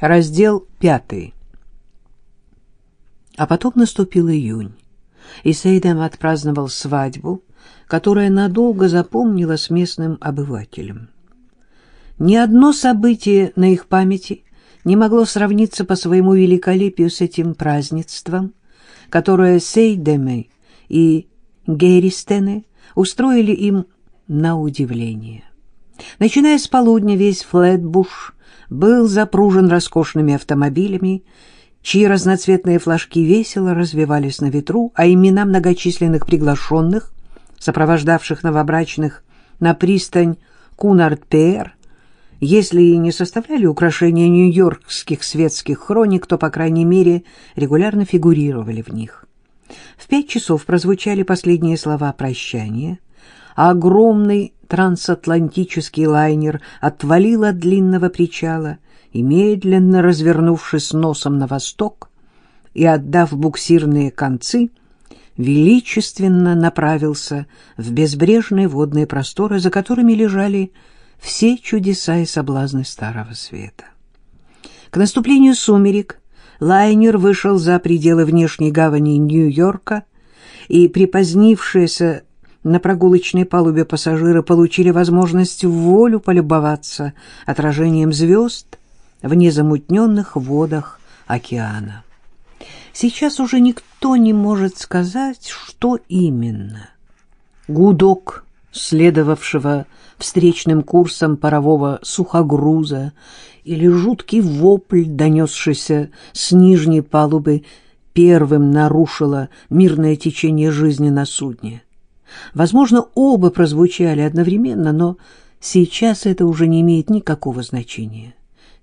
Раздел пятый. А потом наступил июнь, и Сейдем отпраздновал свадьбу, которая надолго запомнилась местным обывателям. Ни одно событие на их памяти не могло сравниться по своему великолепию с этим празднеством, которое Сейдемы и Гейристены устроили им на удивление. Начиная с полудня весь Флетбуш был запружен роскошными автомобилями, чьи разноцветные флажки весело развивались на ветру, а имена многочисленных приглашенных, сопровождавших новобрачных на пристань Кунард-Пер, если и не составляли украшения нью-йоркских светских хроник, то, по крайней мере, регулярно фигурировали в них. В пять часов прозвучали последние слова прощания, а огромный трансатлантический лайнер отвалил от длинного причала и, медленно развернувшись носом на восток и отдав буксирные концы, величественно направился в безбрежные водные просторы, за которыми лежали все чудеса и соблазны Старого Света. К наступлению сумерек лайнер вышел за пределы внешней гавани Нью-Йорка, и припозднившиеся на прогулочной палубе пассажиры получили возможность в волю полюбоваться отражением звезд в незамутненных водах океана. Сейчас уже никто не может сказать, что именно. Гудок, следовавшего встречным курсом парового сухогруза, или жуткий вопль, донесшийся с нижней палубы, первым нарушило мирное течение жизни на судне. Возможно, оба прозвучали одновременно, но сейчас это уже не имеет никакого значения.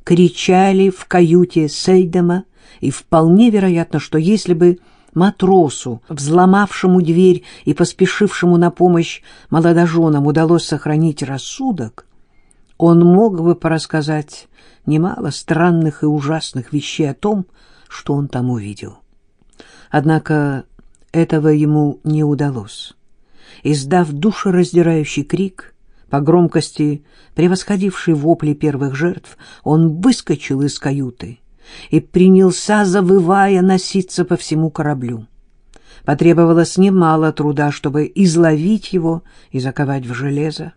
Кричали в каюте Сейдема, и вполне вероятно, что если бы матросу, взломавшему дверь и поспешившему на помощь молодоженам, удалось сохранить рассудок, он мог бы порассказать немало странных и ужасных вещей о том, что он там увидел. Однако этого ему не удалось. Издав душераздирающий крик, по громкости превосходивший вопли первых жертв, он выскочил из каюты и принялся, завывая, носиться по всему кораблю. Потребовалось немало труда, чтобы изловить его и заковать в железо.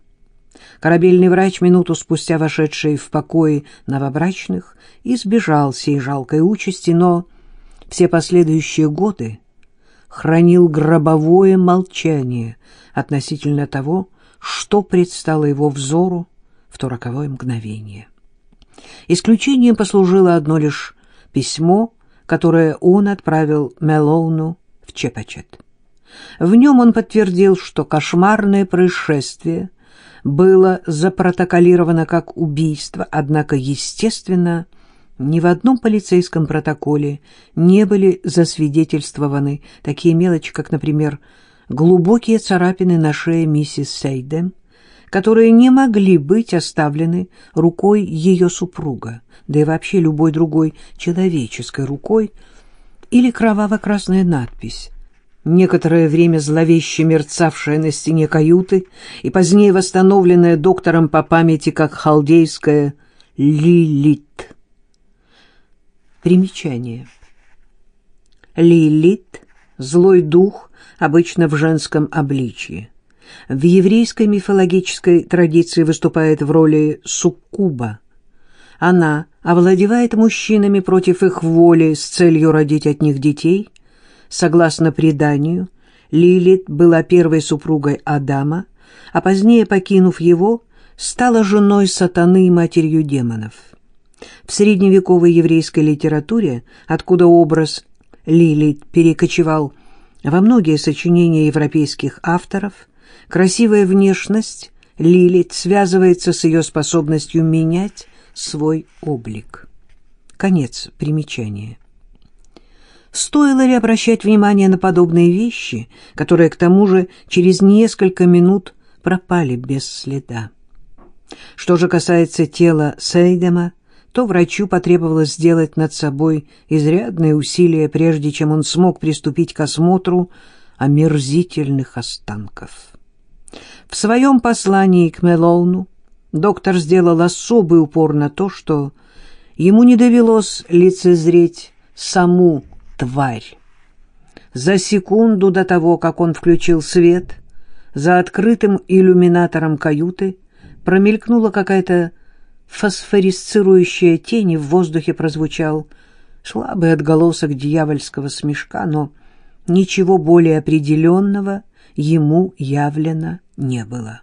Корабельный врач, минуту спустя вошедший в покои новобрачных, избежал сей жалкой участи, но все последующие годы хранил гробовое молчание относительно того, что предстало его взору в то роковое мгновение. Исключением послужило одно лишь письмо, которое он отправил Мелоуну в Чепачет. В нем он подтвердил, что кошмарное происшествие было запротоколировано как убийство, однако, естественно, ни в одном полицейском протоколе не были засвидетельствованы такие мелочи, как, например, глубокие царапины на шее миссис Сейдем, которые не могли быть оставлены рукой ее супруга, да и вообще любой другой человеческой рукой, или кроваво-красная надпись, некоторое время зловеще мерцавшая на стене каюты и позднее восстановленная доктором по памяти как халдейская «Лилит». Примечание. Лилит — злой дух, обычно в женском обличье. В еврейской мифологической традиции выступает в роли суккуба. Она овладевает мужчинами против их воли с целью родить от них детей. Согласно преданию, Лилит была первой супругой Адама, а позднее, покинув его, стала женой сатаны и матерью демонов. В средневековой еврейской литературе, откуда образ Лилит перекочевал во многие сочинения европейских авторов, красивая внешность Лилит связывается с ее способностью менять свой облик. Конец примечания. Стоило ли обращать внимание на подобные вещи, которые, к тому же, через несколько минут пропали без следа? Что же касается тела Сейдема, то врачу потребовалось сделать над собой изрядные усилия, прежде чем он смог приступить к осмотру омерзительных останков. В своем послании к Мелоуну доктор сделал особый упор на то, что ему не довелось лицезреть саму тварь. За секунду до того, как он включил свет, за открытым иллюминатором каюты промелькнула какая-то фосфорисцирующая тень, и в воздухе прозвучал слабый отголосок дьявольского смешка, но ничего более определенного ему явлено не было.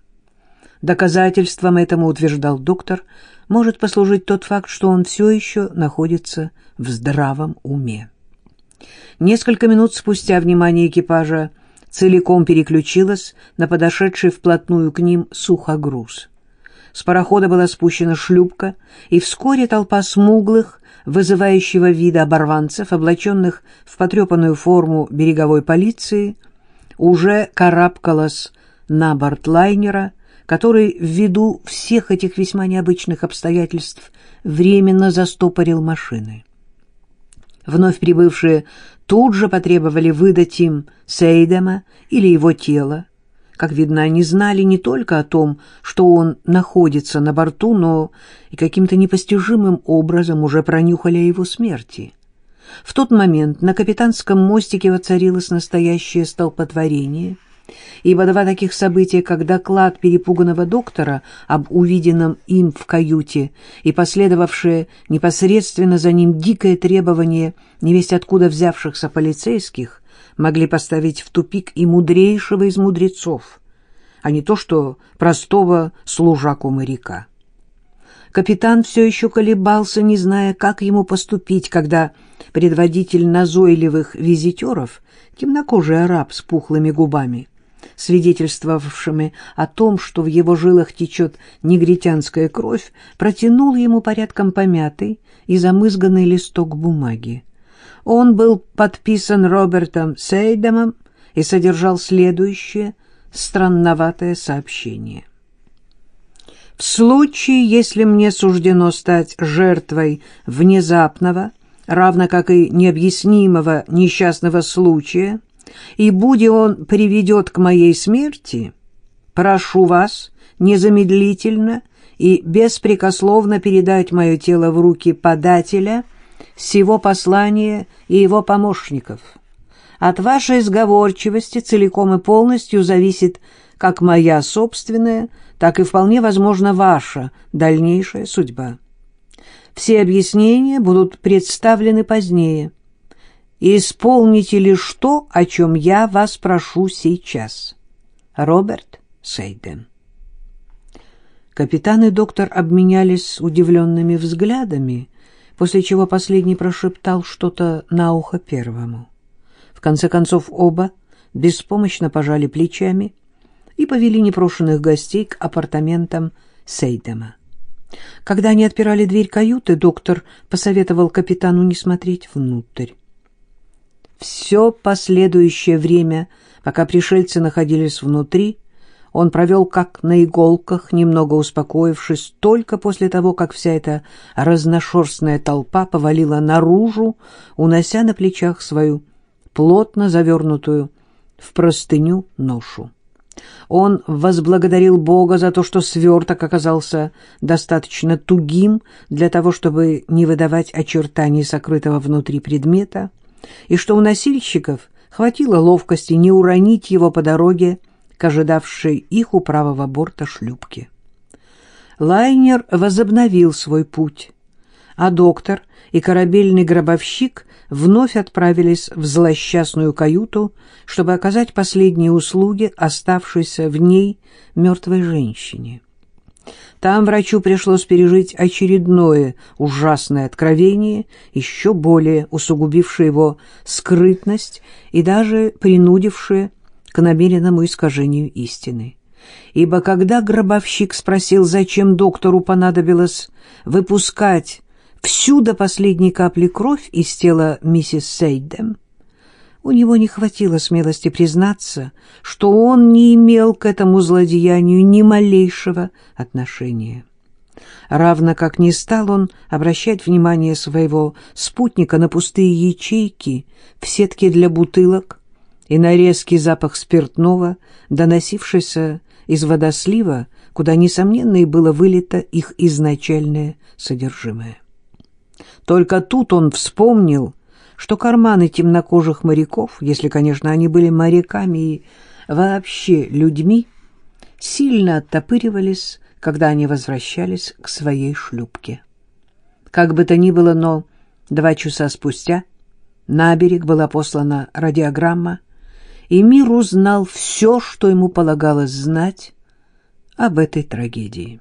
Доказательством этому, утверждал доктор, может послужить тот факт, что он все еще находится в здравом уме. Несколько минут спустя внимание экипажа целиком переключилось на подошедший вплотную к ним сухогруз. С парохода была спущена шлюпка, и вскоре толпа смуглых, вызывающего вида оборванцев, облаченных в потрепанную форму береговой полиции, уже карабкалась на борт лайнера, который ввиду всех этих весьма необычных обстоятельств временно застопорил машины. Вновь прибывшие тут же потребовали выдать им Сейдема или его тело. Как видно, они знали не только о том, что он находится на борту, но и каким-то непостижимым образом уже пронюхали о его смерти. В тот момент на капитанском мостике воцарилось настоящее столпотворение — ибо два таких события, как доклад перепуганного доктора об увиденном им в каюте и последовавшее непосредственно за ним дикое требование невесть откуда взявшихся полицейских, могли поставить в тупик и мудрейшего из мудрецов, а не то что простого служаку моряка. Капитан все еще колебался, не зная, как ему поступить, когда предводитель назойливых визитеров, темнокожий араб с пухлыми губами, свидетельствовавшими о том, что в его жилах течет негритянская кровь, протянул ему порядком помятый и замызганный листок бумаги. Он был подписан Робертом Сейдемом и содержал следующее странноватое сообщение. «В случае, если мне суждено стать жертвой внезапного, равно как и необъяснимого несчастного случая, и будь он приведет к моей смерти, прошу вас незамедлительно и беспрекословно передать мое тело в руки подателя, всего послания и его помощников. От вашей сговорчивости целиком и полностью зависит как моя собственная, так и вполне возможно ваша дальнейшая судьба. Все объяснения будут представлены позднее – исполните лишь то, о чем я вас прошу сейчас. Роберт Сейден. Капитан и доктор обменялись удивленными взглядами, после чего последний прошептал что-то на ухо первому. В конце концов оба беспомощно пожали плечами и повели непрошенных гостей к апартаментам Сейдема. Когда они отпирали дверь каюты, доктор посоветовал капитану не смотреть внутрь. Все последующее время, пока пришельцы находились внутри, он провел как на иголках, немного успокоившись, только после того, как вся эта разношерстная толпа повалила наружу, унося на плечах свою плотно завернутую в простыню ношу. Он возблагодарил Бога за то, что сверток оказался достаточно тугим для того, чтобы не выдавать очертаний сокрытого внутри предмета, и что у носильщиков хватило ловкости не уронить его по дороге к ожидавшей их у правого борта шлюпки. Лайнер возобновил свой путь, а доктор и корабельный гробовщик вновь отправились в злосчастную каюту, чтобы оказать последние услуги оставшейся в ней мертвой женщине. Там врачу пришлось пережить очередное ужасное откровение, еще более усугубившее его скрытность и даже принудившее к намеренному искажению истины. Ибо когда гробовщик спросил, зачем доктору понадобилось выпускать всю до последней капли кровь из тела миссис Сейдем, у него не хватило смелости признаться, что он не имел к этому злодеянию ни малейшего отношения. Равно как не стал он обращать внимание своего спутника на пустые ячейки в сетке для бутылок и на резкий запах спиртного, доносившийся из водослива, куда, несомненно, и было вылито их изначальное содержимое. Только тут он вспомнил, что карманы темнокожих моряков, если, конечно, они были моряками и вообще людьми, сильно оттопыривались, когда они возвращались к своей шлюпке. Как бы то ни было, но два часа спустя на берег была послана радиограмма, и мир узнал все, что ему полагалось знать об этой трагедии.